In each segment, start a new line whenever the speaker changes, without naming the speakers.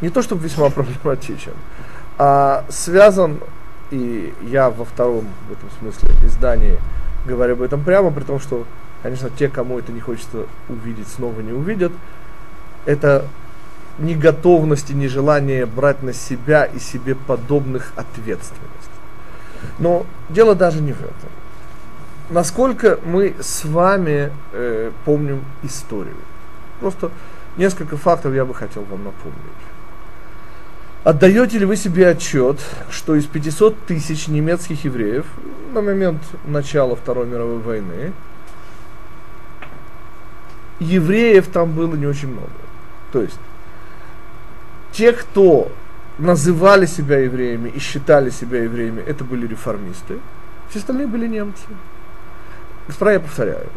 не то чтобы весьма проблематичен, а связан, и я во втором в этом смысле издании говорю об этом прямо, при том, что, конечно, те, кому это не хочется увидеть, снова не увидят, это неготовность и нежелание брать на себя и себе подобных ответственность. Но дело даже не в этом. Насколько мы с вами э, помним историю. Просто несколько фактов я бы хотел вам напомнить. Отдаете ли вы себе отчет, что из 500 тысяч немецких евреев на момент начала Второй мировой войны евреев там было не очень много. То есть те, кто называли себя евреями и считали себя евреями, это были реформисты. Все остальные были немцы. Господа, я повторяю.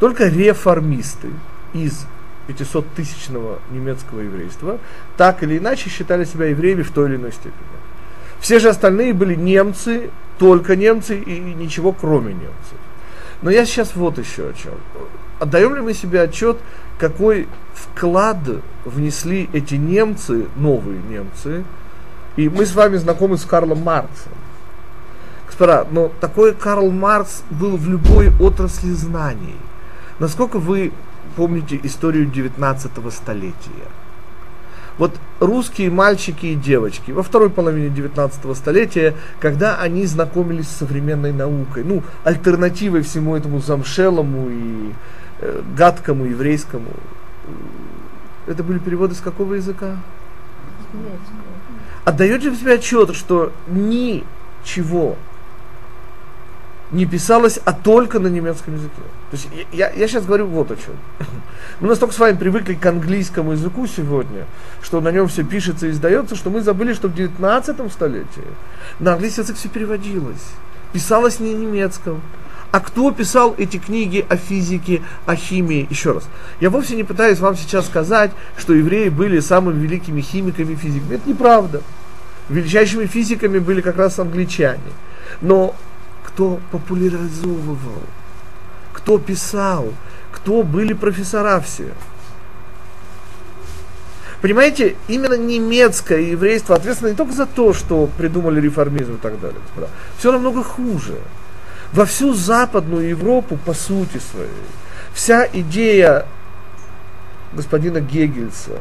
Только реформисты из 500-тысячного немецкого еврейства так или иначе считали себя евреями в той или иной степени. Все же остальные были немцы, только немцы и ничего кроме немцев. Но я сейчас вот еще о чем. Отдаем ли мы себе отчет, какой вклад внесли эти немцы, новые немцы, и мы с вами знакомы с Карлом Марксом. Господа, но такой Карл Маркс был в любой отрасли знаний. Насколько вы помните историю 19 столетия? Вот русские мальчики и девочки во второй половине 19 столетия, когда они знакомились с современной наукой, ну, альтернативой всему этому замшелому и э, гадкому еврейскому, это были переводы с какого языка? Отдаете в себе отчет, что ничего не писалось, а только на немецком языке. То есть я, я сейчас говорю вот о чем. Мы настолько с вами привыкли к английскому языку сегодня, что на нем все пишется и издается, что мы забыли, что в 19 столетии на английский язык все переводилось. Писалось не на немецком. А кто писал эти книги о физике, о химии? Еще раз. Я вовсе не пытаюсь вам сейчас сказать, что евреи были самыми великими химиками и физиками. Это неправда. Величайшими физиками были как раз англичане. Но кто популяризовывал, кто писал, кто были профессора все. Понимаете, именно немецкое еврейство ответственно не только за то, что придумали реформизм и так далее, господа. Все намного хуже. Во всю Западную Европу, по сути своей, вся идея господина Гегельса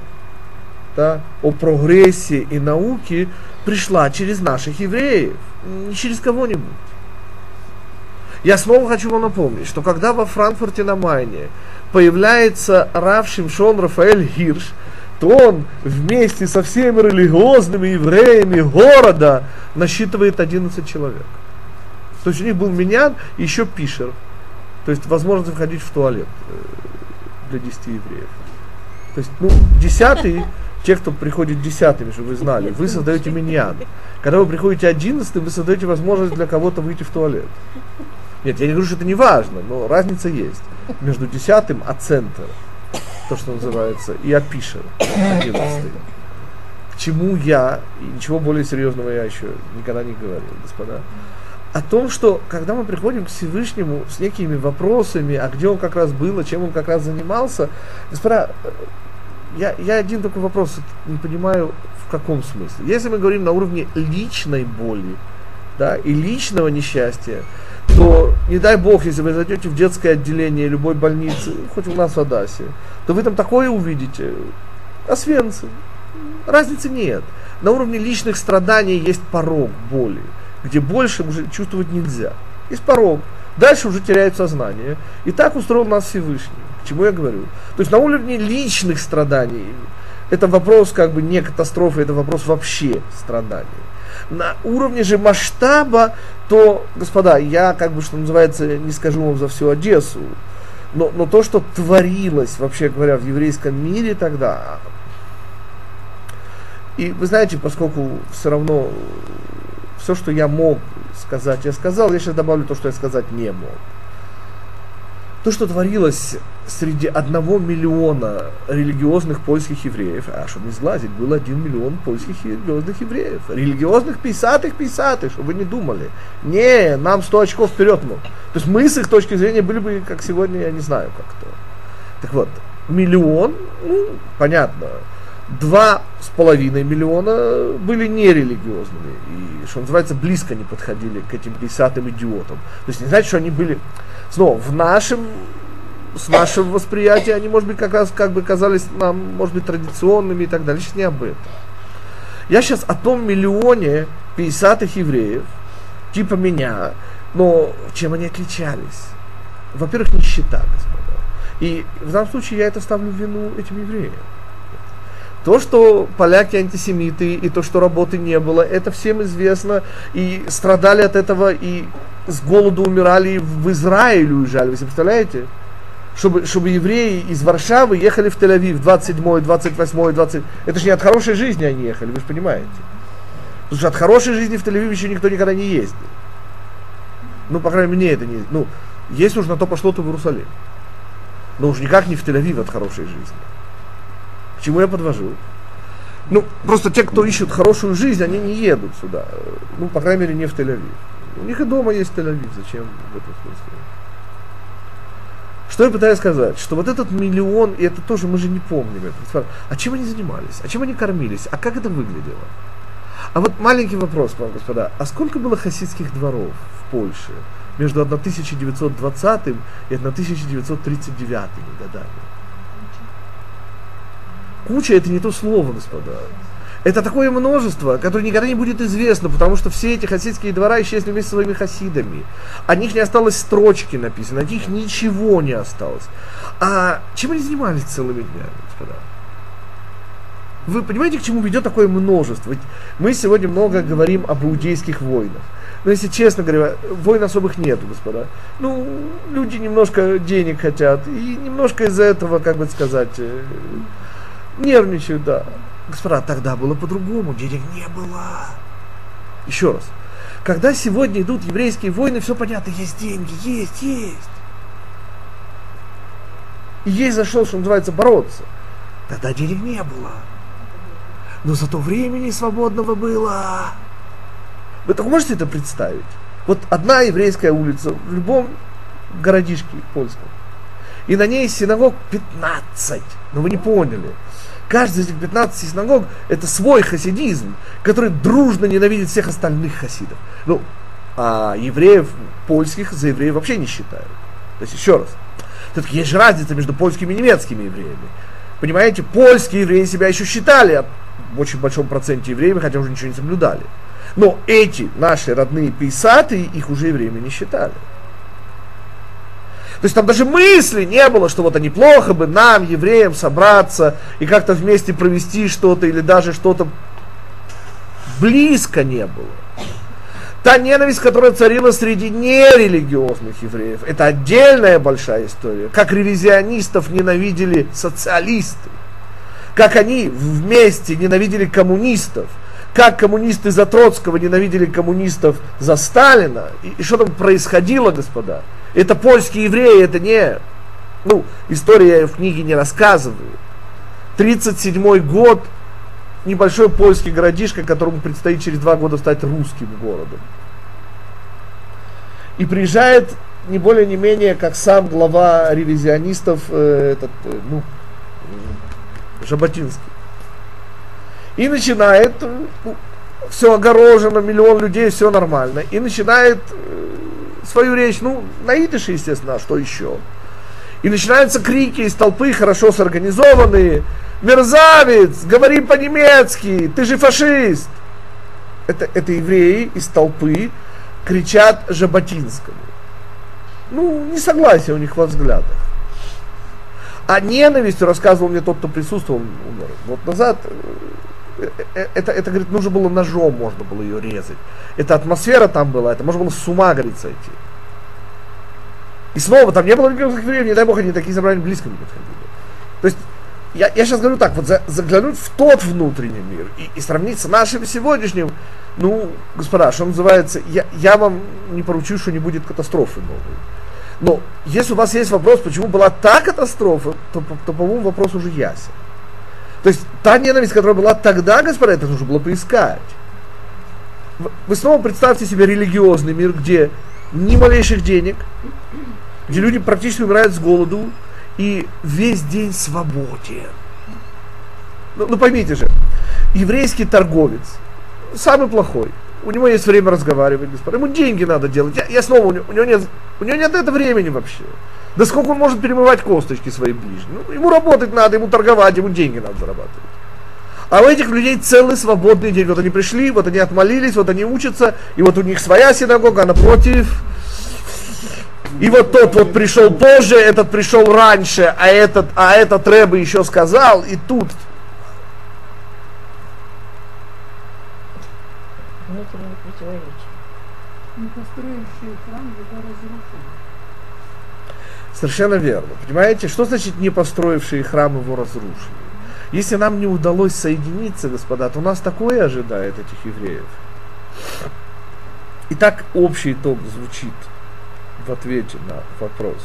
да, о прогрессе и науке пришла через наших евреев, не через кого-нибудь. Я снова хочу вам напомнить, что когда во Франкфурте на Майне появляется Рав Шимшон Рафаэль Хирш, то он вместе со всеми религиозными евреями города насчитывает 11 человек. То есть у них был менян и еще пишер. То есть возможность выходить в туалет э, для 10 евреев. То есть, ну, десятый, те, кто приходит десятыми, чтобы вы знали, вы создаете миньян. Когда вы приходите одиннадцатым, вы создаете возможность для кого-то выйти в туалет. Нет, я не говорю, что это не важно, но разница есть между десятым, а центр, то, что называется, и опишер, одиннадцатый. К чему я, и ничего более серьезного я еще никогда не говорил, господа, о том, что когда мы приходим к Всевышнему с некими вопросами, а где он как раз был, а чем он как раз занимался, господа, я, я один только вопрос не понимаю, в каком смысле. Если мы говорим на уровне личной боли, да, и личного несчастья, то не дай бог, если вы зайдете в детское отделение любой больницы, хоть у нас в Адасе, то вы там такое увидите. Освенцы. Разницы нет. На уровне личных страданий есть порог боли, где больше уже чувствовать нельзя. Есть порог. Дальше уже теряют сознание. И так устроил нас Всевышний. К чему я говорю? То есть на уровне личных страданий это вопрос как бы не катастрофы, это вопрос вообще страданий на уровне же масштаба, то, господа, я как бы, что называется, не скажу вам за всю Одессу, но, но то, что творилось, вообще говоря, в еврейском мире тогда, и вы знаете, поскольку все равно все, что я мог сказать, я сказал, я сейчас добавлю то, что я сказать не мог то, что творилось среди одного миллиона религиозных польских евреев, а чтобы не сглазить, был один миллион польских религиозных евреев, религиозных писатых писатых, чтобы вы не думали. Не, нам 100 очков вперед. Ну. То есть мы с их точки зрения были бы, как сегодня, я не знаю, как то. Так вот, миллион, ну, понятно, два с половиной миллиона были нерелигиозными. И, что называется, близко не подходили к этим десятым идиотам. То есть не значит, что они были... Снова, в нашем с нашего восприятия они, может быть, как раз как бы казались нам, может быть, традиционными и так далее. Сейчас не об этом. Я сейчас о том миллионе 50-х евреев, типа меня, но чем они отличались? Во-первых, нищета, господа. И в данном случае я это ставлю в вину этим евреям. То, что поляки антисемиты, и то, что работы не было, это всем известно, и страдали от этого, и с голоду умирали, и в Израиль уезжали, вы себе представляете? Чтобы, чтобы евреи из Варшавы ехали в Тель-Авив 27, 28, 20. Это же не от хорошей жизни они ехали, вы же понимаете. Потому что от хорошей жизни в Тель-Авив еще никто никогда не ездил. Ну, по крайней мере, мне это не... Ну, есть уж на то пошло, то в Иерусалим. Но уж никак не в Тель-Авив от хорошей жизни чему я подвожу? Ну, просто те, кто ищут хорошую жизнь, они не едут сюда. Ну, по крайней мере, не в Тель-Авив. У них и дома есть Тель-Авив. Зачем в этом смысле? Что я пытаюсь сказать? Что вот этот миллион, и это тоже мы же не помним. Это, а чем они занимались? А чем они кормились? А как это выглядело? А вот маленький вопрос к вам, господа. А сколько было хасидских дворов в Польше между 1920 и 1939 годами? Куча это не то слово, господа. Это такое множество, которое никогда не будет известно, потому что все эти хасидские двора исчезли вместе со своими хасидами. О них не осталось строчки написано, от них ничего не осталось. А чем они занимались целыми днями, господа? Вы понимаете, к чему ведет такое множество? Ведь мы сегодня много говорим об иудейских войнах. Но если честно говоря, войн особых нет, господа. Ну, люди немножко денег хотят, и немножко из-за этого, как бы сказать, Нервничают, да. Господа, тогда было по-другому, денег не было. Еще раз. Когда сегодня идут еврейские войны, все понятно, есть деньги, есть, есть. И есть за что, что называется, бороться. Тогда денег не было. Но зато времени свободного было. Вы так можете это представить? Вот одна еврейская улица в любом городишке польском. И на ней синагог 15. Но вы не поняли. Каждый из этих 15 синагог – это свой хасидизм, который дружно ненавидит всех остальных хасидов. Ну, а евреев польских за евреев вообще не считают. То есть, еще раз, все-таки есть же разница между польскими и немецкими евреями. Понимаете, польские евреи себя еще считали в очень большом проценте евреями, хотя уже ничего не соблюдали. Но эти наши родные пейсаты их уже евреями не считали. То есть там даже мысли не было, что вот а неплохо бы нам, евреям, собраться и как-то вместе провести что-то или даже что-то близко не было. Та ненависть, которая царила среди нерелигиозных евреев, это отдельная большая история. Как ревизионистов ненавидели социалисты, как они вместе ненавидели коммунистов, как коммунисты за Троцкого ненавидели коммунистов за Сталина, и, и что там происходило, господа. Это польские евреи, это не... Ну, история я в книге не рассказываю. 37 год, небольшой польский городишко, которому предстоит через два года стать русским городом. И приезжает не более не менее, как сам глава ревизионистов, э, этот, э, ну, Жаботинский. И начинает, ну, все огорожено, миллион людей, все нормально. И начинает э, свою речь, ну, на естественно, а что еще? И начинаются крики из толпы, хорошо сорганизованные. Мерзавец, говори по-немецки, ты же фашист. Это, это евреи из толпы кричат Жаботинскому. Ну, не согласие у них во взглядах. А ненавистью, рассказывал мне тот, кто присутствовал год назад, э, это, это, говорит, нужно было ножом, можно было ее резать. Эта атмосфера там была, это можно было с ума, говорит, сойти. И снова, там не было религиозных евреев, не дай бог, они такие собрания близко не подходили. То есть, я, я сейчас говорю так, вот за, заглянуть в тот внутренний мир и, и сравнить с нашим сегодняшним, ну, господа, что называется, я, я вам не поручу, что не будет катастрофы новой. Но если у вас есть вопрос, почему была та катастрофа, то, то, то по-моему, вопрос уже ясен. То есть та ненависть, которая была тогда, господа, это нужно было поискать. Вы снова представьте себе религиозный мир, где ни малейших денег, где люди практически умирают с голоду и весь день свободен. Ну, ну поймите же, еврейский торговец, самый плохой, у него есть время разговаривать, господа, ему деньги надо делать. Я, я снова, у него, у него нет, у него нет этого времени вообще. Да сколько он может перемывать косточки своим ближним? Ну, ему работать надо, ему торговать, ему деньги надо зарабатывать. А у этих людей целый свободный день. Вот они пришли, вот они отмолились, вот они учатся, и вот у них своя синагога, а напротив. И вот тот вот пришел позже, этот пришел раньше, а этот, а этот Рэбе еще сказал, и тут
внутренние противоречия.
Не построившие храм его разрушили.
Совершенно верно. Понимаете, что значит не построившие храм его разрушили? Если нам не удалось соединиться, господа, то нас такое ожидает этих евреев. Итак, общий итог звучит в ответе на вопрос.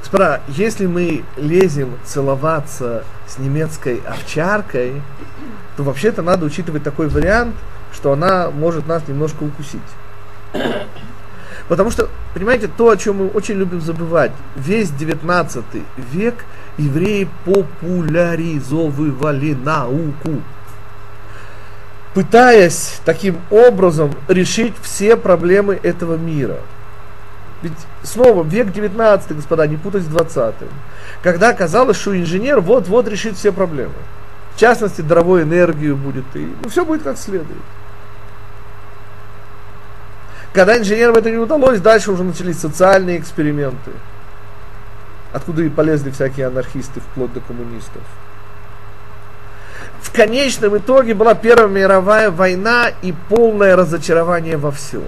Господа, если мы лезем целоваться с немецкой овчаркой, то вообще-то надо учитывать такой вариант, что она может нас немножко укусить. Потому что, понимаете, то, о чем мы очень любим забывать, весь 19 век евреи популяризовывали науку, пытаясь таким образом решить все проблемы этого мира. Ведь снова век 19, господа, не путать с 20 когда казалось, что инженер вот-вот решит все проблемы. В частности, дровую энергию будет, и ну, все будет как следует. Когда инженерам это не удалось, дальше уже начались социальные эксперименты, откуда и полезли всякие анархисты, вплоть до коммунистов. В конечном итоге была Первая мировая война и полное разочарование во всем.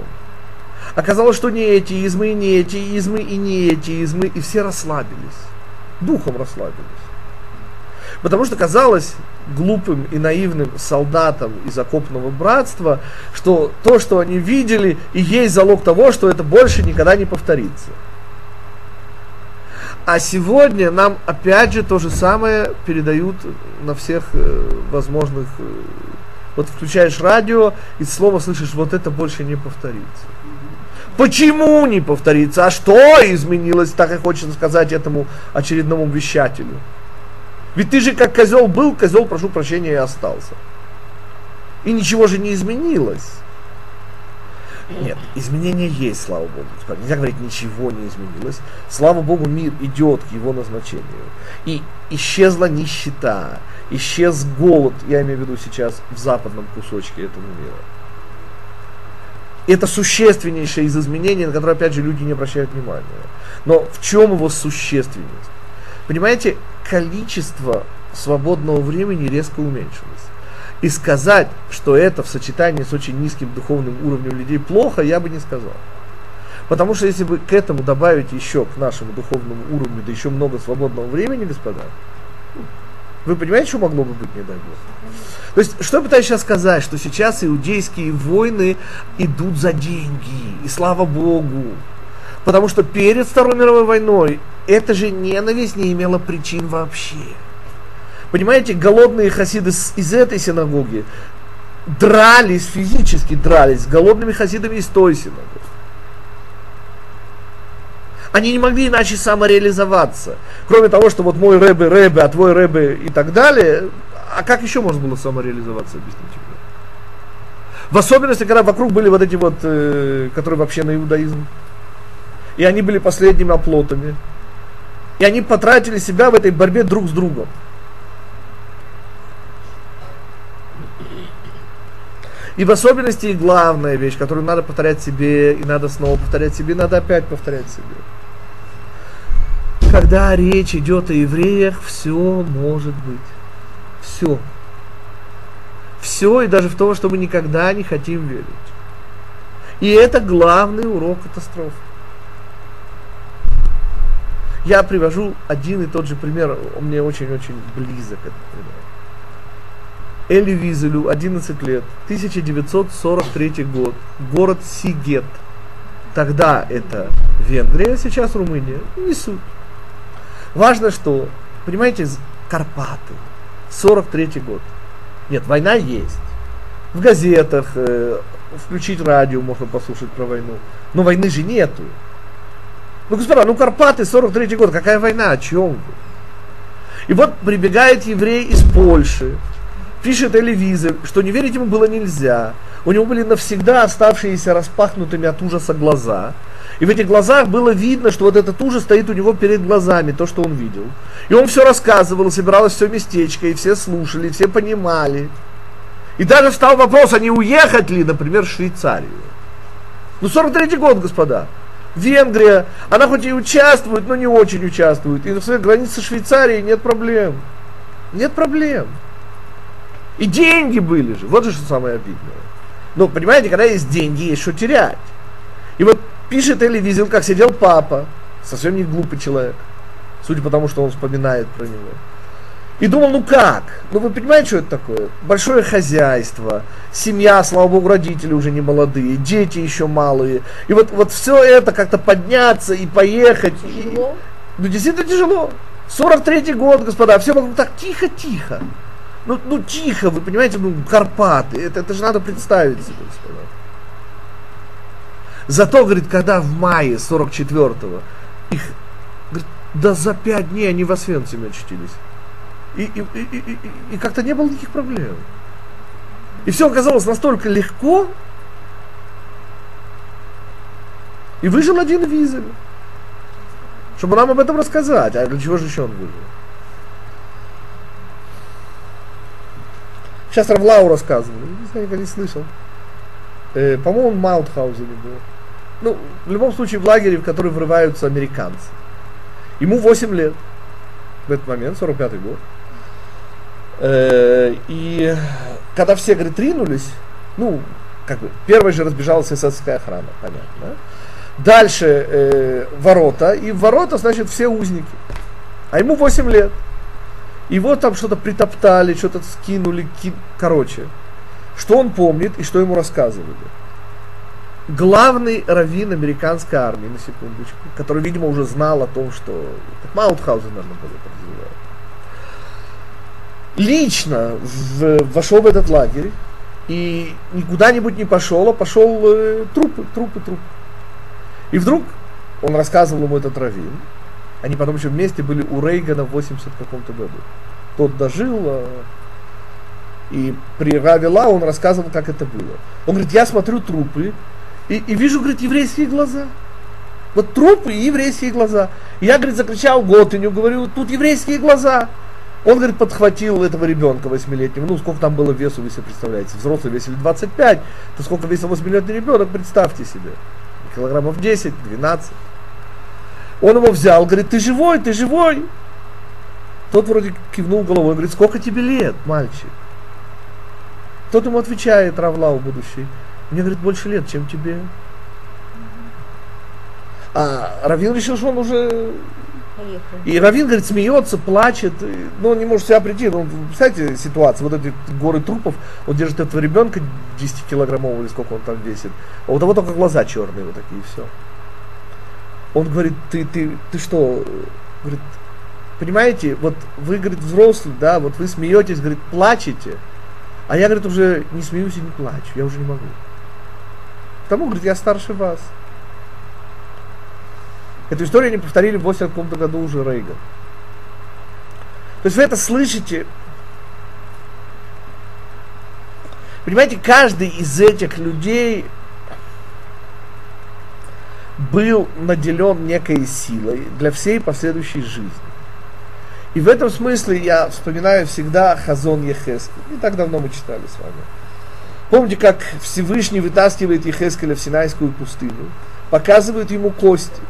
Оказалось, что не эти измы, и не эти измы, и не эти измы, и все расслабились. Духом расслабились. Потому что казалось глупым и наивным солдатам из окопного братства, что то, что они видели, и есть залог того, что это больше никогда не повторится. А сегодня нам опять же то же самое передают на всех э, возможных... Э, вот включаешь радио и слово слышишь, вот это больше не повторится. Почему не повторится? А что изменилось, так и хочется сказать этому очередному вещателю? Ведь ты же как козел был, козел, прошу прощения, и остался. И ничего же не изменилось. Нет, изменения есть, слава Богу. Нельзя говорить, ничего не изменилось. Слава Богу, мир идет к его назначению. И исчезла нищета, исчез голод, я имею в виду сейчас в западном кусочке этого мира. Это существеннейшее из изменений, на которое, опять же, люди не обращают внимания. Но в чем его существенность? Понимаете, количество свободного времени резко уменьшилось. И сказать, что это в сочетании с очень низким духовным уровнем людей плохо, я бы не сказал. Потому что если бы к этому добавить еще к нашему духовному уровню, да еще много свободного времени, господа, вы понимаете, что могло бы быть, не дай бог? То есть, что я пытаюсь сейчас сказать, что сейчас иудейские войны идут за деньги, и слава Богу. Потому что перед Второй мировой войной эта же ненависть не имела причин вообще. Понимаете, голодные хасиды из этой синагоги дрались, физически дрались с голодными хасидами из той синагоги. Они не могли иначе самореализоваться. Кроме того, что вот мой рэбе, рэбе, а твой рэбе и так далее. А как еще можно было самореализоваться, объясните мне? В особенности, когда вокруг были вот эти вот, э, которые вообще на иудаизм. И они были последними оплотами. И они потратили себя в этой борьбе друг с другом. И в особенности и главная вещь, которую надо повторять себе, и надо снова повторять себе, и надо опять повторять себе. Когда речь идет о евреях, все может быть. Все. Все, и даже в то, что мы никогда не хотим верить. И это главный урок катастрофы. Я привожу один и тот же пример, он мне очень-очень близок этот пример. Эли Визелю, 11 лет, 1943 год, город Сигет. Тогда это Венгрия, сейчас Румыния. Не суть. Важно, что, понимаете, Карпаты, 43 год. Нет, война есть. В газетах, э, включить радио можно послушать про войну. Но войны же нету. Ну, господа, ну Карпаты, 43 год, какая война, о чем вы? И вот прибегает еврей из Польши, пишет телевизор, что не верить ему было нельзя. У него были навсегда оставшиеся распахнутыми от ужаса глаза. И в этих глазах было видно, что вот этот ужас стоит у него перед глазами, то, что он видел. И он все рассказывал, собиралось все местечко, и все слушали, и все понимали. И даже встал вопрос, а не уехать ли, например, в Швейцарию. Ну, 43-й год, господа. Венгрия, она хоть и участвует, но не очень участвует. И на своей границе Швейцарии нет проблем. Нет проблем. И деньги были же. Вот же что самое обидное. Ну, понимаете, когда есть деньги, есть что терять. И вот пишет Эли Визел, как сидел папа, совсем не глупый человек, судя по тому, что он вспоминает про него. И думал, ну как? Ну вы понимаете, что это такое? Большое хозяйство, семья, слава богу, родители уже не молодые, дети еще малые. И вот, вот все это как-то подняться и поехать.
Тяжело?
И, ну действительно тяжело. 43-й год, господа, все вокруг так тихо-тихо. Ну, ну тихо, вы понимаете, ну Карпаты, это, это же надо представить себе, господа. Зато, говорит, когда в мае 44-го их, говорит, да за пять дней они в Освенциме очутились. И, и, и, и, как-то не было никаких проблем. И все оказалось настолько легко, и выжил один Визель, чтобы нам об этом рассказать. А для чего же еще он выжил? Сейчас Равлау рассказывал, не знаю, никогда не слышал. Э, по-моему, он в Маутхаузене был. Ну, в любом случае, в лагере, в который врываются американцы. Ему 8 лет в этот момент, 45-й год. Э, и когда все, говорит, ринулись, ну, как бы, первой же разбежалась эсэсовская охрана, понятно. Да? Дальше э, ворота, и ворота, значит, все узники. А ему 8 лет. Его там что-то притоптали, что-то скинули, ки... короче. Что он помнит и что ему рассказывали. Главный раввин американской армии, на секундочку, который, видимо, уже знал о том, что... Маутхаузен, наверное, был Лично в, вошел в этот лагерь и никуда-нибудь не пошел, а пошел э, трупы, трупы, трупы. И вдруг он рассказывал ему этот раввин, они потом еще вместе были у Рейгана в 80 каком-то году. Тот дожил, а... и при Равила он рассказывал, как это было. Он говорит, я смотрю трупы, и, и вижу, говорит, еврейские глаза. Вот трупы и еврейские глаза. И я, говорит, закричал Готыню, говорю, тут еврейские глаза. Он, говорит, подхватил этого ребенка восьмилетнего. Ну, сколько там было весу, вы себе представляете. Взрослый весили 25, то сколько весил восьмилетний ребенок, представьте себе. Килограммов 10, 12. Он его взял, говорит, ты живой, ты живой. Тот вроде кивнул головой, говорит, сколько тебе лет, мальчик? Тот ему отвечает, Равлау будущий, мне, говорит, больше лет, чем тебе. А Равин решил, что он уже... И Равин, говорит, смеется, плачет, и, ну, он не может себя прийти. Ну, представляете ситуацию, вот эти горы трупов, он держит этого ребенка 10-килограммового или сколько он там весит, а у того только глаза черные вот такие, и все. Он говорит, ты, ты, ты что, говорит, понимаете, вот вы, говорит, взрослый, да, вот вы смеетесь, говорит, плачете, а я, говорит, уже не смеюсь и не плачу, я уже не могу. Потому, говорит, я старше вас. Эту историю они повторили в 80 каком-то году уже Рейган. То есть вы это слышите. Понимаете, каждый из этих людей был наделен некой силой для всей последующей жизни. И в этом смысле я вспоминаю всегда Хазон Ехескель. Не так давно мы читали с вами. Помните, как Всевышний вытаскивает Ехескеля в Синайскую пустыню, показывает ему кости.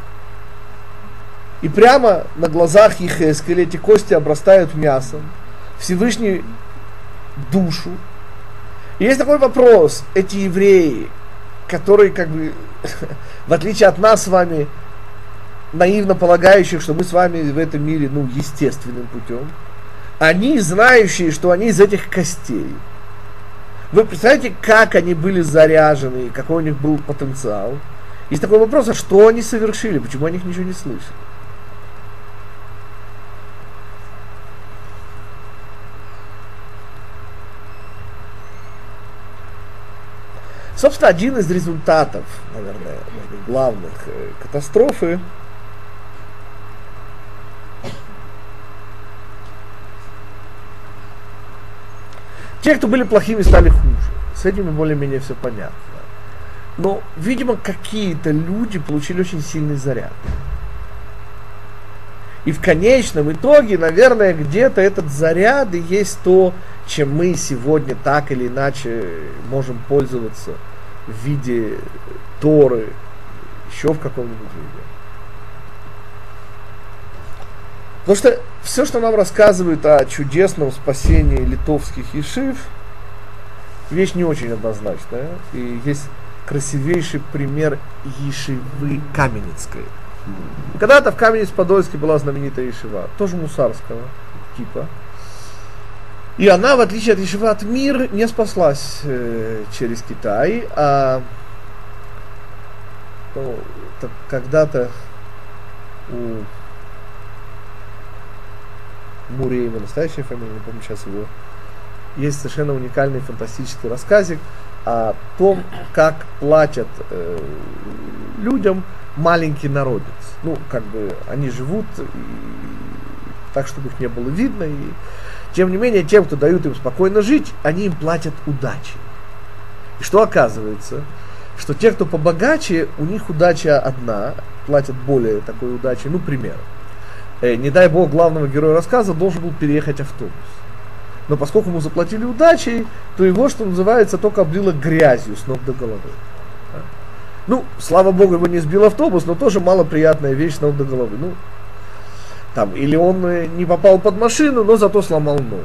И прямо на глазах Ехескеля эти кости обрастают мясом. Всевышний душу. И есть такой вопрос, эти евреи, которые как бы, в отличие от нас с вами, наивно полагающих, что мы с вами в этом мире, ну, естественным путем, они знающие, что они из этих костей. Вы представляете, как они были заряжены, какой у них был потенциал? Есть такой вопрос, а что они совершили, почему о них ничего не слышали? Собственно, один из результатов, наверное, главных э, катастрофы Те, кто были плохими, стали хуже. С этими более-менее все понятно. Но, видимо, какие-то люди получили очень сильный заряд. И в конечном итоге, наверное, где-то этот заряд и есть то, чем мы сегодня так или иначе можем пользоваться в виде Торы, еще в каком-нибудь виде. Потому что все, что нам рассказывают о чудесном спасении литовских ешив, вещь не очень однозначная. И есть красивейший пример ешивы Каменецкой. Когда-то в Каменец-Подольске была знаменитая ешива, тоже мусарского типа. И она, в отличие от ешива от мир, не спаслась э, через Китай, а ну, когда-то у Муреева, настоящая фамилия, не помню сейчас его, есть совершенно уникальный фантастический рассказик о том, как платят э, людям маленький народец. Ну, как бы они живут и, так, чтобы их не было видно. И, тем не менее, тем, кто дают им спокойно жить, они им платят удачи. И что оказывается? Что те, кто побогаче, у них удача одна, платят более такой удачи. Ну, пример. Э, не дай бог, главного героя рассказа должен был переехать автобус но поскольку ему заплатили удачей, то его, что называется, только облило грязью с ног до головы. Ну, слава богу, его не сбил автобус, но тоже малоприятная вещь с ног до головы. Ну, там, или он э, не попал под машину, но зато сломал ногу.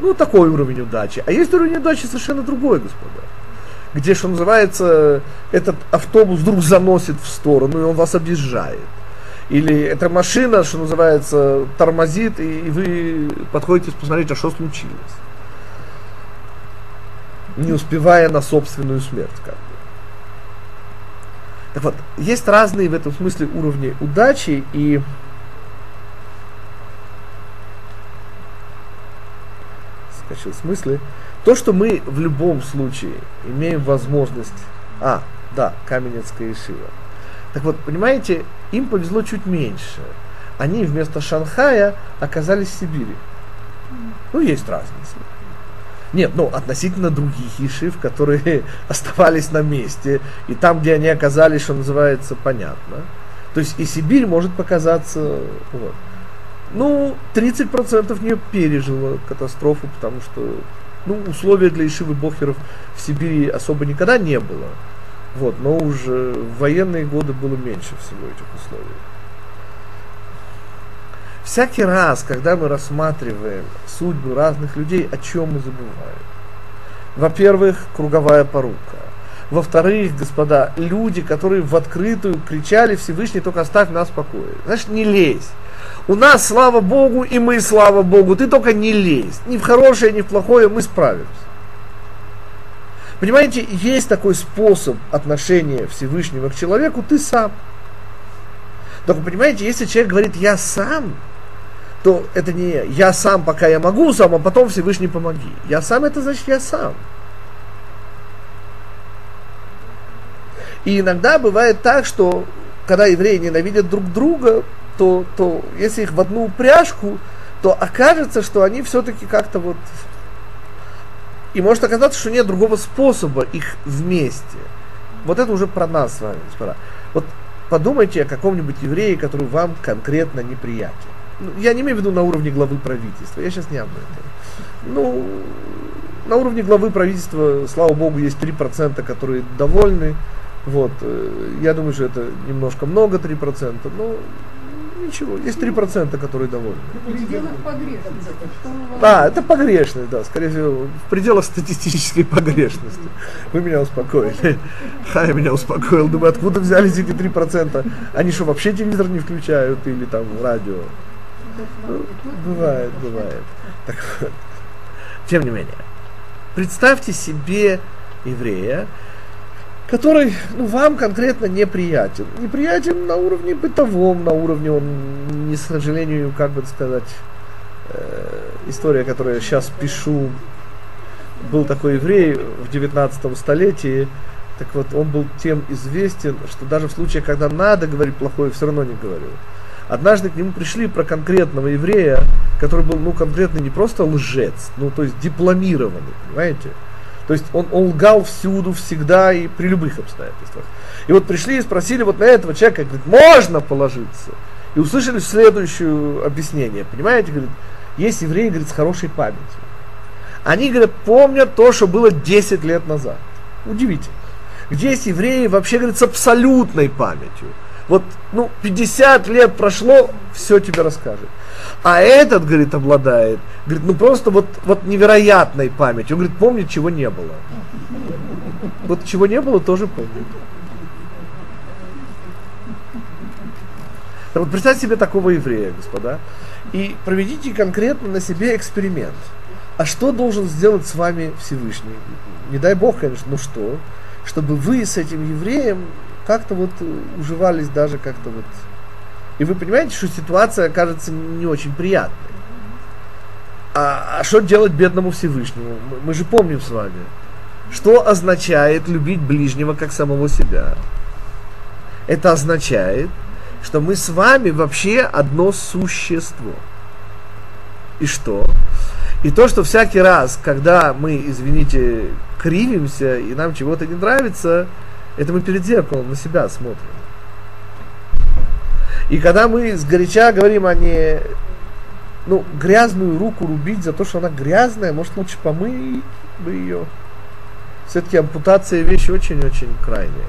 Ну, такой уровень удачи. А есть уровень удачи совершенно другой, господа. Где, что называется, этот автобус вдруг заносит в сторону, и он вас объезжает. Или эта машина, что называется, тормозит, и вы подходите посмотреть, а что случилось. Не успевая на собственную смерть. Как бы. Так вот, есть разные в этом смысле уровни удачи, и скачал смысле. То, что мы в любом случае имеем возможность... А, да, Каменецкая Ишива. Так вот, понимаете, им повезло чуть меньше. Они вместо Шанхая оказались в Сибири. Ну, есть разница. Нет, ну, относительно других ешив, которые оставались на месте, и там, где они оказались, что называется, понятно. То есть и Сибирь может показаться... Вот. Ну, 30% не пережило катастрофу, потому что ну, условия для Ишивы Бохеров в Сибири особо никогда не было. Вот, но уже в военные годы было меньше всего этих условий. Всякий раз, когда мы рассматриваем судьбы разных людей, о чем мы забываем? Во-первых, круговая порука. Во-вторых, господа, люди, которые в открытую кричали Всевышний, только оставь нас в покое. Значит, не лезь. У нас, слава Богу, и мы, слава Богу, ты только не лезь. Ни в хорошее, ни в плохое мы справимся. Понимаете, есть такой способ отношения Всевышнего к человеку, ты сам. Только понимаете, если человек говорит «я сам», то это не «я сам, пока я могу сам, а потом Всевышний помоги». «Я сам» это значит «я сам». И иногда бывает так, что когда евреи ненавидят друг друга, то, то если их в одну упряжку, то окажется, что они все-таки как-то вот и может оказаться, что нет другого способа их вместе. Вот это уже про нас с вами, господа. Вот подумайте о каком-нибудь еврее, который вам конкретно неприятен. Ну, я не имею в виду на уровне главы правительства, я сейчас не об этом. Ну, на уровне главы правительства, слава богу, есть 3%, которые довольны. Вот, э, я думаю, что это немножко много, 3%, но ничего, есть 3%, которые довольны.
В пределах погрешности.
Да, это погрешность, да, скорее всего, в пределах статистической погрешности. Вы меня успокоили. Хай меня успокоил. Думаю, откуда взялись эти 3%? Они что, вообще телевизор не включают или там радио? Ну, бывает, бывает. Так вот. Тем не менее, представьте себе еврея, который ну, вам конкретно неприятен. Неприятен на уровне бытовом, на уровне, он, не, к сожалению, как бы сказать, э, история, которую я сейчас пишу, был такой еврей в 19 столетии, так вот, он был тем известен, что даже в случае, когда надо говорить плохое, все равно не говорил. Однажды к нему пришли про конкретного еврея, который был, ну, конкретно не просто лжец, ну, то есть дипломированный, понимаете? То есть он, он лгал всюду, всегда и при любых обстоятельствах. И вот пришли и спросили вот на этого человека, говорит, можно положиться? И услышали следующее объяснение, понимаете, говорит, есть евреи, говорит, с хорошей памятью. Они, говорят, помнят то, что было 10 лет назад. Удивительно. Где есть евреи, вообще, говорит, с абсолютной памятью. Вот, ну, 50 лет прошло, все тебе расскажет. А этот, говорит, обладает, говорит, ну просто вот, вот невероятной памятью. Он говорит, помнит, чего не было. Вот чего не было, тоже помнит. Вот представьте себе такого еврея, господа, и проведите конкретно на себе эксперимент. А что должен сделать с вами Всевышний? Не дай Бог, конечно, ну что? Чтобы вы с этим евреем как-то вот уживались даже как-то вот и вы понимаете, что ситуация кажется не очень приятной. А, а что делать бедному Всевышнему? Мы, мы же помним с вами, что означает любить ближнего как самого себя. Это означает, что мы с вами вообще одно существо. И что? И то, что всякий раз, когда мы, извините, кривимся и нам чего-то не нравится, это мы перед зеркалом на себя смотрим. И когда мы с горяча говорим о не ну, грязную руку рубить за то, что она грязная, может лучше помыть бы ее. Все-таки ампутация вещь очень-очень крайняя.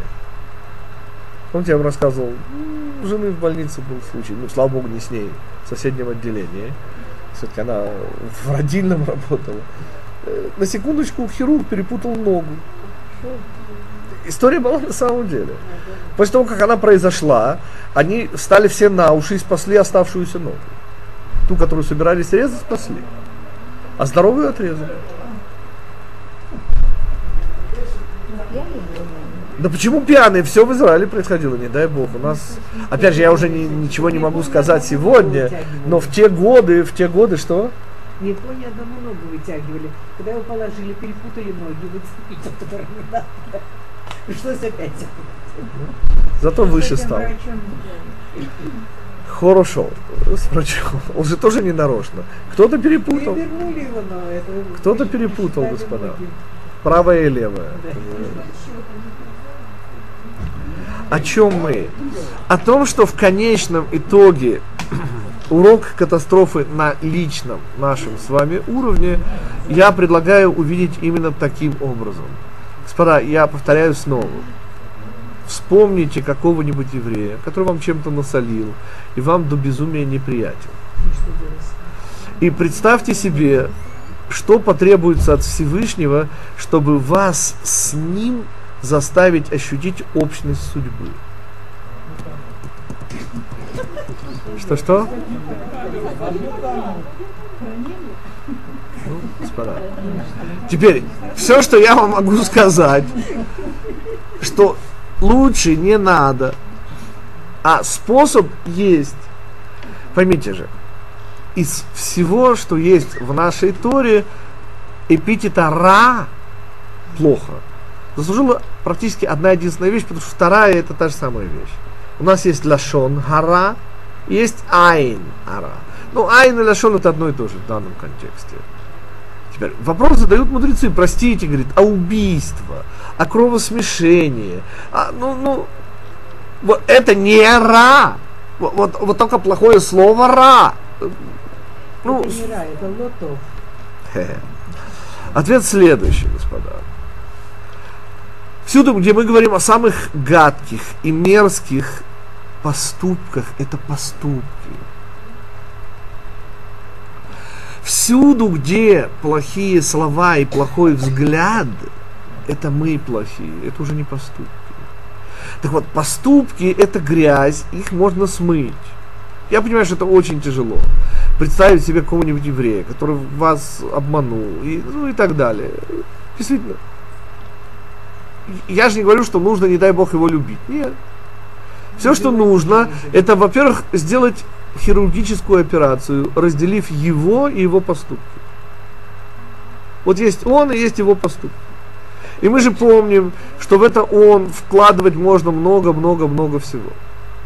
Помните, я вам рассказывал, у жены в больнице был случай, ну, слава богу, не с ней, в соседнем отделении. Все-таки она в родильном работала. Э, на секундочку хирург перепутал ногу. История была на самом деле. После того, как она произошла, они стали все на уши и спасли оставшуюся ногу. Ту, которую собирались резать, спасли. А здоровую отрезали. Да почему пьяные? Все в Израиле происходило, не дай бог. У нас, опять же, я уже не, ничего не могу сказать сегодня, но в те годы, в те годы что?
В Японии одному ногу вытягивали. Когда его положили, перепутали ноги, надо. Пришлось опять.
Зато выше стал. Хорошо, с врачом. Он же тоже не нарочно. Кто-то перепутал. Кто-то перепутал, господа. Правое и левое. О чем мы? О том, что в конечном итоге урок катастрофы на личном нашем с вами уровне я предлагаю увидеть именно таким образом. Господа, я повторяю снова. Вспомните какого-нибудь еврея, который вам чем-то насолил, и вам до безумия неприятен. И представьте себе, что потребуется от Всевышнего, чтобы вас с ним заставить ощутить общность судьбы. Что-что? Господа. Теперь, все, что я вам могу сказать, что лучше не надо, а способ есть. Поймите же, из всего, что есть в нашей Торе, эпитета «ра» плохо. Заслужила практически одна единственная вещь, потому что вторая это та же самая вещь. У нас есть лашон хара, есть айн ара. Ну, айн и лашон это одно и то же в данном контексте. Теперь вопрос задают мудрецы, простите, говорит, а убийство, а кровосмешение, а, ну, ну, вот это не ра, вот, вот, вот только плохое слово ра.
Ну, это не ра, это лотов.
Ответ следующий, господа. Всюду, где мы говорим о самых гадких и мерзких поступках, это поступки. Всюду, где плохие слова и плохой взгляд, это мы плохие, это уже не поступки. Так вот, поступки это грязь, их можно смыть. Я понимаю, что это очень тяжело. Представить себе какого-нибудь еврея, который вас обманул, и, ну и так далее. Действительно. Я же не говорю, что нужно, не дай Бог, его любить. Нет. Все, что нужно, это, во-первых, сделать хирургическую операцию, разделив его и его поступки. Вот есть он и есть его поступки. И мы же помним, что в это он вкладывать можно много-много-много всего.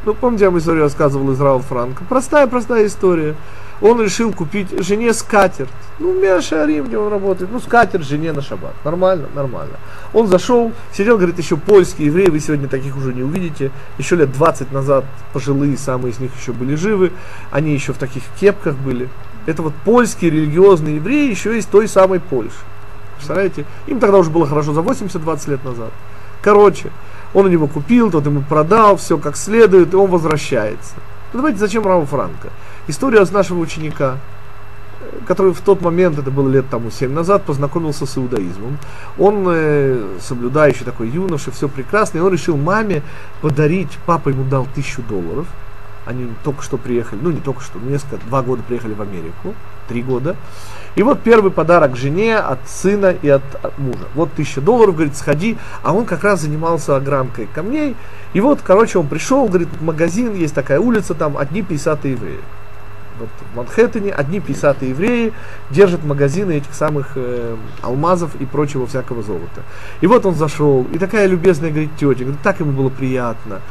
Ну, помните, я вам историю рассказывал из Раул Франка. Простая-простая история. Он решил купить жене скатерть. Ну, Миашарим, где он работает. Ну, скатерть жене на шаббат. Нормально, нормально. Он зашел, сидел, говорит, еще польские евреи, вы сегодня таких уже не увидите. Еще лет 20 назад пожилые, самые из них еще были живы. Они еще в таких кепках были. Это вот польские религиозные евреи еще из той самой Польши. Представляете? Им тогда уже было хорошо за 80-20 лет назад. Короче, он у него купил, тот ему продал, все как следует, и он возвращается. Ну, давайте, зачем Раву Франко? История с нашего ученика, который в тот момент, это было лет тому 7 назад, познакомился с иудаизмом. Он, э, соблюдающий такой юноша, все прекрасно, и он решил маме подарить, папа ему дал тысячу долларов, они только что приехали, ну не только что, несколько, два года приехали в Америку, три года. И вот первый подарок жене от сына и от, от мужа. Вот тысяча долларов, говорит, сходи. А он как раз занимался ограмкой камней. И вот, короче, он пришел, говорит, магазин, есть такая улица, там одни 50 евреи вот в Манхэттене одни 50 евреи держат магазины этих самых э, алмазов и прочего всякого золота. И вот он зашел, и такая любезная, говорит, тетя, говорит, так ему было приятно,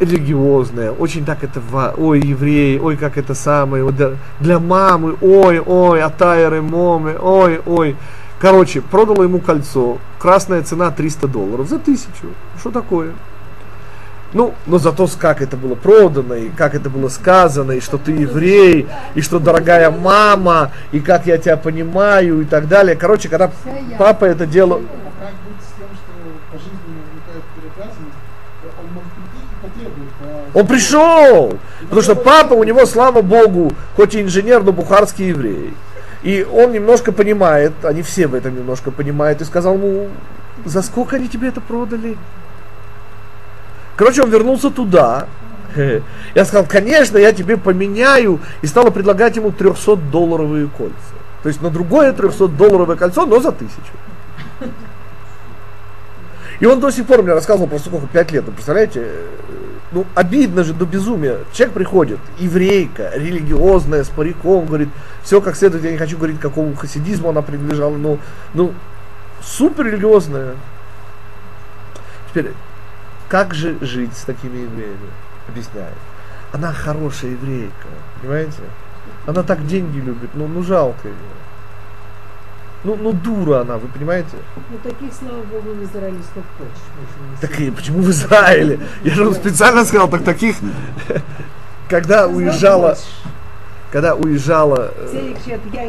религиозная, очень так это, ой, евреи, ой, как это самое, вот для, для мамы, ой, ой, атайры, момы, ой, ой. Короче, продала ему кольцо, красная цена 300 долларов за тысячу. Что такое? Ну, но зато как это было продано, и как это было сказано, и что ты еврей, и что дорогая мама, и как я тебя понимаю, и так далее. Короче, когда папа это делал...
Он
пришел! Потому что папа у него, слава богу, хоть и инженер, но бухарский еврей. И он немножко понимает, они все в этом немножко понимают, и сказал ему, за сколько они тебе это продали? Короче, он вернулся туда. Я сказал, конечно, я тебе поменяю. И стала предлагать ему 300-долларовые кольца. То есть на другое 300-долларовое кольцо, но за тысячу. И он до сих пор мне рассказывал, просто сколько, 5 лет, вы представляете? Ну, обидно же до безумия. Человек приходит, еврейка, религиозная, с париком, говорит, все как следует, я не хочу говорить, какому хасидизму она принадлежала, но, ну, супер религиозная. Теперь, как же жить с такими евреями? Объясняет. Она хорошая еврейка, понимаете? Она так деньги любит, ну, ну жалко ее. Ну, ну дура она, вы понимаете?
Ну таких, слава богу, в Израиле сколько хочешь.
и почему в Израиле? Я же специально сказал, так таких, когда уезжала, когда уезжала э,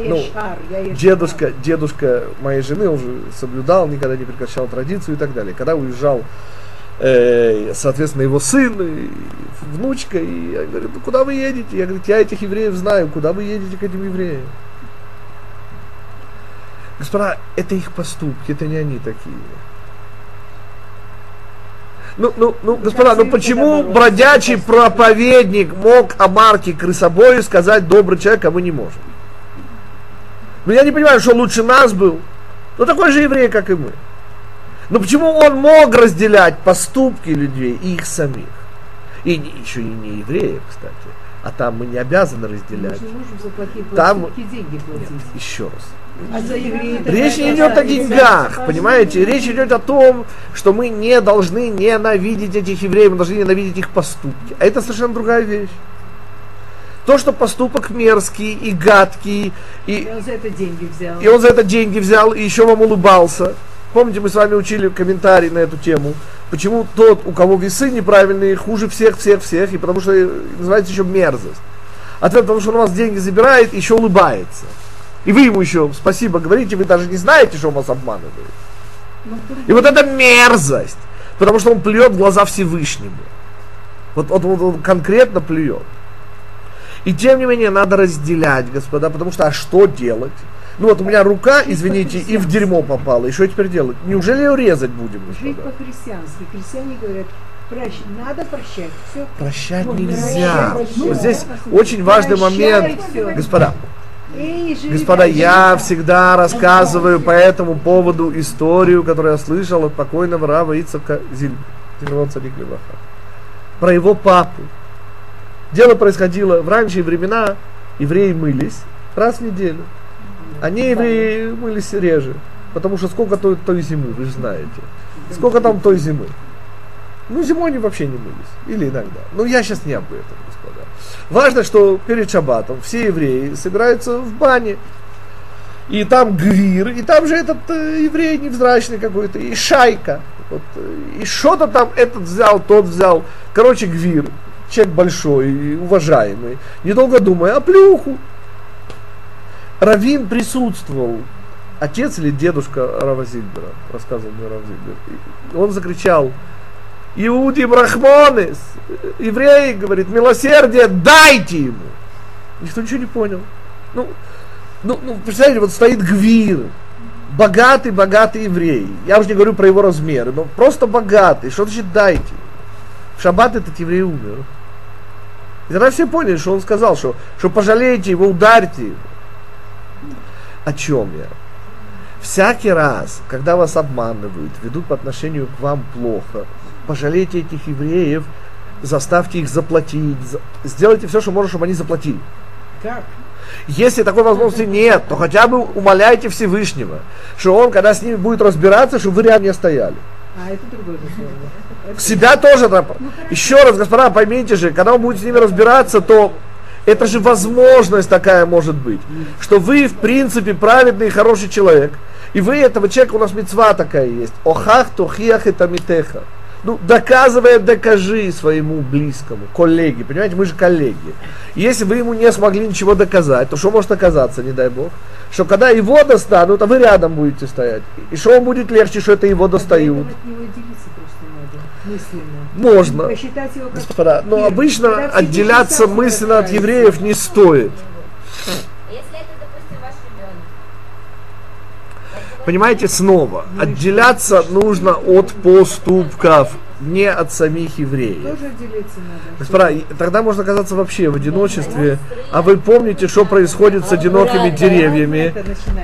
ну, дедушка, дедушка моей жены, он же соблюдал, никогда не прекращал традицию и так далее. Когда уезжал, соответственно, его сын, и внучка, и я говорю, ну куда вы едете? Я говорю, я этих евреев знаю, куда вы едете к этим евреям? Господа, это их поступки, это не они такие. Ну, ну, ну, господа, ну почему бродячий проповедник мог о Марке Крысобою сказать добрый человек, а мы не можем? Ну я не понимаю, что лучше нас был. Ну такой же еврей, как и мы. Но почему он мог разделять поступки людей и их самих? И еще и не евреев, кстати. А там мы не обязаны
Мы
разделять.
же не можем за плохие
Там-
деньги платить.
Еще раз.
А
Речь не идет о деньгах, понимаете? Речь идет о том, что мы не должны ненавидеть этих евреев, мы должны ненавидеть их поступки. А это совершенно другая вещь. То, что поступок мерзкий и гадкий, и,
И он за это деньги взял.
и он за это деньги взял, и еще вам улыбался. Помните, мы с вами учили комментарий на эту тему. Почему тот, у кого весы неправильные, хуже всех, всех, всех, и потому что называется еще мерзость. Ответ, потому что он у вас деньги забирает еще улыбается. И вы ему еще спасибо говорите, вы даже не знаете, что он вас обманывает.
Ну,
И вот это мерзость, потому что он плюет в глаза Всевышнему. Вот, вот, вот он конкретно плюет. И тем не менее надо разделять, господа, потому что а что делать? Ну вот у меня рука, извините, и в дерьмо попала. И что теперь делать? Неужели ее резать будем,
Жить по-христиански. Христиане говорят, прощ... надо прощать. Все.
Прощать
Вот,
нельзя.
прощай,
Вот
прощай.
здесь очень важный момент.
всё.
Господа,
Эй,
Господа, я всегда рассказываю по этому поводу историю, которую я слышал от покойного Рава Ицака Зиль, Зильвон Цадик Леваха, про его папу. Дело происходило в ранние времена, евреи мылись раз в неделю, не евреи мылись реже, потому что сколько той, той зимы, вы же знаете. Сколько там той зимы? Ну, зимой они вообще не мылись. Или иногда. Но я сейчас не об этом, господа. Важно, что перед шаббатом все евреи собираются в бане. И там гвир, и там же этот э, еврей невзрачный какой-то, и шайка. Вот, э, и что-то там этот взял, тот взял. Короче, гвир. Человек большой, уважаемый. Недолго думая, а плюху. Равин присутствовал. Отец или дедушка Рава Зильбера, рассказывал мне Рав Зильбер. Он закричал, Иуди Брахмонес, евреи, говорит, милосердие дайте ему. Никто ничего не понял. Ну, ну, ну представляете, вот стоит Гвир, богатый, богатый еврей. Я уже не говорю про его размеры, но просто богатый. Что значит дайте? В шаббат этот еврей умер. И тогда все поняли, что он сказал, что, что пожалеете его, ударьте его. О чем я? Всякий раз, когда вас обманывают, ведут по отношению к вам плохо, пожалейте этих евреев, заставьте их заплатить, за- сделайте все, что можно, чтобы они заплатили.
Как?
Если такой возможности нет, то хотя бы умоляйте Всевышнего, что он, когда с ними будет разбираться, чтобы вы рядом не стояли.
А, это другое
Себя тоже надо. Еще раз, господа, поймите же, когда он будет с ними разбираться, то это же возможность такая может быть, что вы, в принципе, праведный и хороший человек, и вы этого человека, у нас мецва такая есть, охах тохиах это митеха. Ну, доказывая, докажи своему близкому, коллеге, понимаете, мы же коллеги. Если вы ему не смогли ничего доказать, то что может оказаться, не дай бог? Что когда его достанут, а вы рядом будете стоять. И что вам будет легче, что это его достают?
Поэтому от него отделиться просто надо, мысленно.
Можно.
Посчитать его как...
Господа, но
Нет,
обычно отделяться мысленно от евреев не стоит.
Если это, допустим, ваш ребенок.
Понимаете, снова, отделяться нужно от поступков, не от самих евреев.
Тоже надо.
Господа, тогда можно оказаться вообще в одиночестве. А вы помните, что происходит с одинокими деревьями,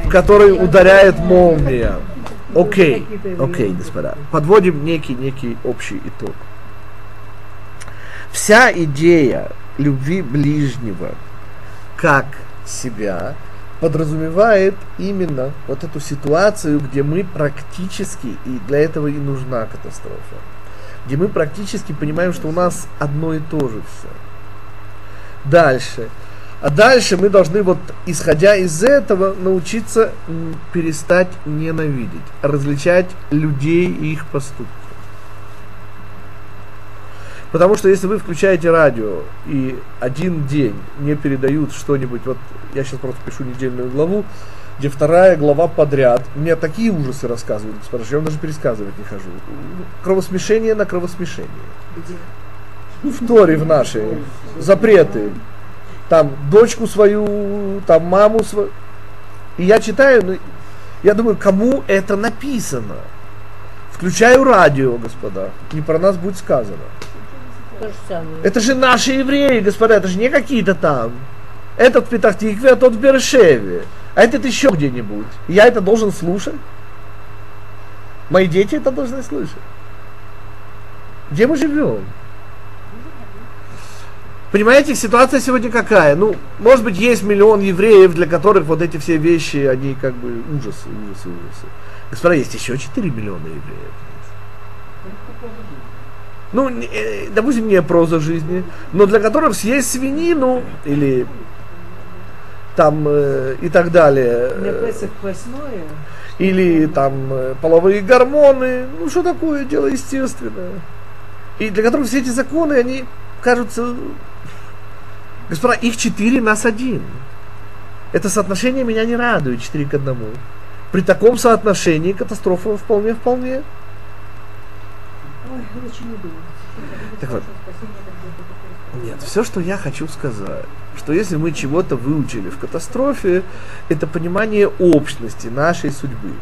в которые ударяет молния? Окей, окей, господа. Подводим некий, некий общий итог. Вся идея любви ближнего как себя подразумевает именно вот эту ситуацию, где мы практически, и для этого и нужна катастрофа, где мы практически понимаем, что у нас одно и то же все. Дальше. А дальше мы должны вот, исходя из этого, научиться перестать ненавидеть, различать людей и их поступки. Потому что если вы включаете радио и один день не передают что-нибудь, вот я сейчас просто пишу недельную главу, где вторая глава подряд, мне такие ужасы рассказывают, что я вам даже пересказывать не хожу. Кровосмешение на кровосмешение.
Где?
В Торе в нашей запреты. Там дочку свою, там маму свою. И я читаю, ну, я думаю, кому это написано? Включаю радио, господа. Не про нас будет сказано. Это же наши евреи, господа, это же не какие-то там. Этот в Петахтикве, а тот в Бершеве. А этот еще где-нибудь. И Я это должен слушать? Мои дети это должны слышать. Где мы живем? Понимаете, ситуация сегодня какая? Ну, может быть, есть миллион евреев, для которых вот эти все вещи, они как бы ужасы, ужасы, ужасы. Господа, есть еще 4 миллиона евреев. Ну, э, допустим, не проза жизни, но для которых съесть свинину или там э, и так далее,
На Песах квасное.
или там э, половые гормоны, ну что такое, дело естественное. И для которых все эти законы, они кажутся, господа, их четыре, нас один. Это соотношение меня не радует, 4 к 1. При таком соотношении катастрофа вполне-вполне. Так вот, нет, все, что я хочу сказать, что если мы чего-то выучили в катастрофе, это понимание общности нашей судьбы.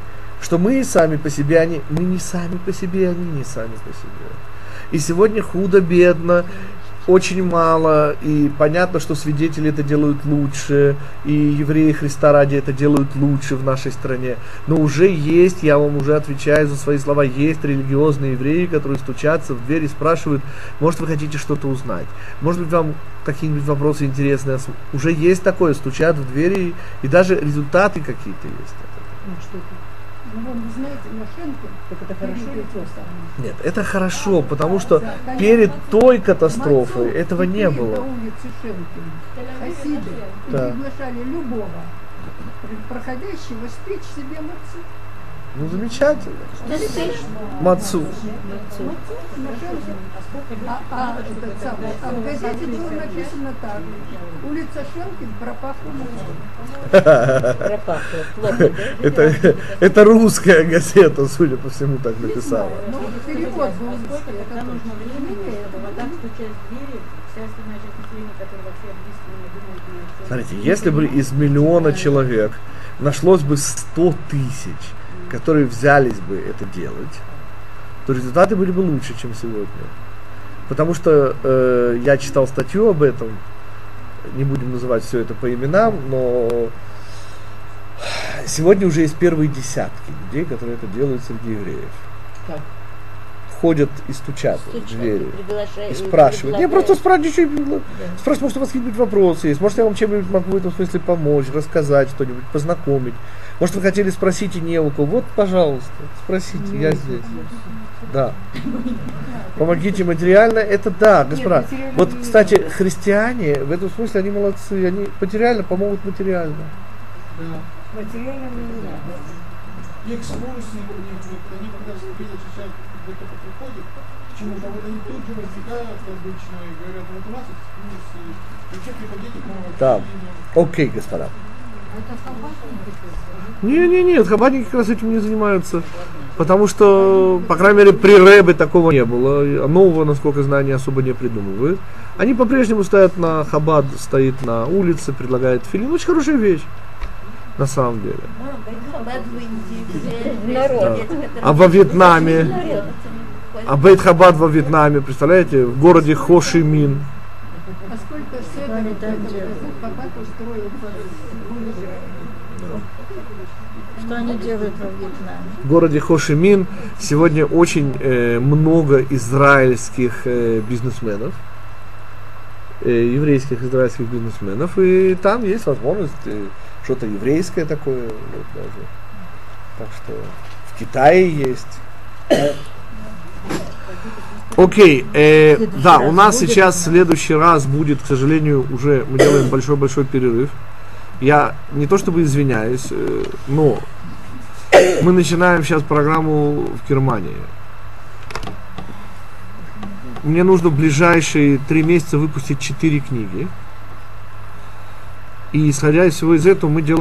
Что мы сами по себе, они, мы не сами по себе, они не сами по себе. И сегодня худо-бедно, очень мало, и понятно, что свидетели это делают лучше, и евреи Христа ради это делают лучше в нашей стране. Но уже есть, я вам уже отвечаю за свои слова, есть религиозные евреи, которые стучатся в дверь и спрашивают, может вы хотите что-то узнать, может быть вам какие-нибудь вопросы интересные. Уже есть такое, стучат в двери, и даже результаты какие-то есть.
Ну, что это?
Ну, вы знаете, Машенко...
Так это хорошо или просто?
Нет, это хорошо, потому что
Да, конечно,
перед той катастрофой этого не было.
На улице Шенкина. Хасиды. И
Да.
приглашали любого проходящего спечь себе мацу.
Ну, замечательно. Мацу.
Машенко. А, а, этот самый, а в газете было написано так. Улица пропахла
да?
Это, это русская газета, судя по всему, так написала.
Ну, перевод был русский. это
нужно времени, двери, вся остальная часть населения, которая вообще думает.
Смотрите, если бы из миллиона человек нашлось бы 100 тысяч, которые взялись бы это делать, то результаты были бы лучше, чем сегодня. Потому что э, я читал статью об этом, не будем называть все это по именам, но сегодня уже есть первые десятки людей, которые это делают среди евреев.
Как?
Ходят и стучат в
Стучат,
двери.
приглашают,
И спрашивают. Не, просто спрашивают, что спрашивают, может, у вас какие-нибудь вопросы есть, может, я вам чем-нибудь могу в этом смысле помочь, рассказать что-нибудь, познакомить. Может, вы хотели спросить и не у кого. Вот, пожалуйста, спросите, я здесь. Да. Помогите материально, это да, господа. Вот, кстати, христиане в этом смысле они молодцы, они материально помогут материально.
Да.
Материально не надо.
Экскурсии, у них вот, они когда человек вот только приходит, к чему-то, вот они тут же возникают обычно и говорят, вот у нас экскурсии, и вообще приходите к нам
Да. Окей, господа. Не, не, нет, хабадники как раз этим не занимаются. Потому что, по крайней мере, при рэбе такого не было. А Нового, насколько знаю, они особо не придумывают. Они по-прежнему стоят на хабад, стоит на улице, предлагает филин. Очень хорошая вещь, на самом деле.
Народ.
А во Вьетнаме, а Бейт Хабад во Вьетнаме, представляете, в городе Хошимин.
А сколько седеров Хаббат устроил?
Что они делают во Вьетнаме?
В городе Хошимин сегодня очень э, много израильских э, бизнесменов, э, еврейских израильских бизнесменов, и там есть возможность э, что-то еврейское такое вот даже. Так что в Китае есть. Окей, э, да, у нас сейчас в следующий раз будет, к сожалению, уже мы делаем большой-большой перерыв. Я не то чтобы извиняюсь, э, но мы начинаем сейчас программу в Германии. Мне нужно в ближайшие три месяца выпустить четыре книги. И исходя из всего из этого мы делаем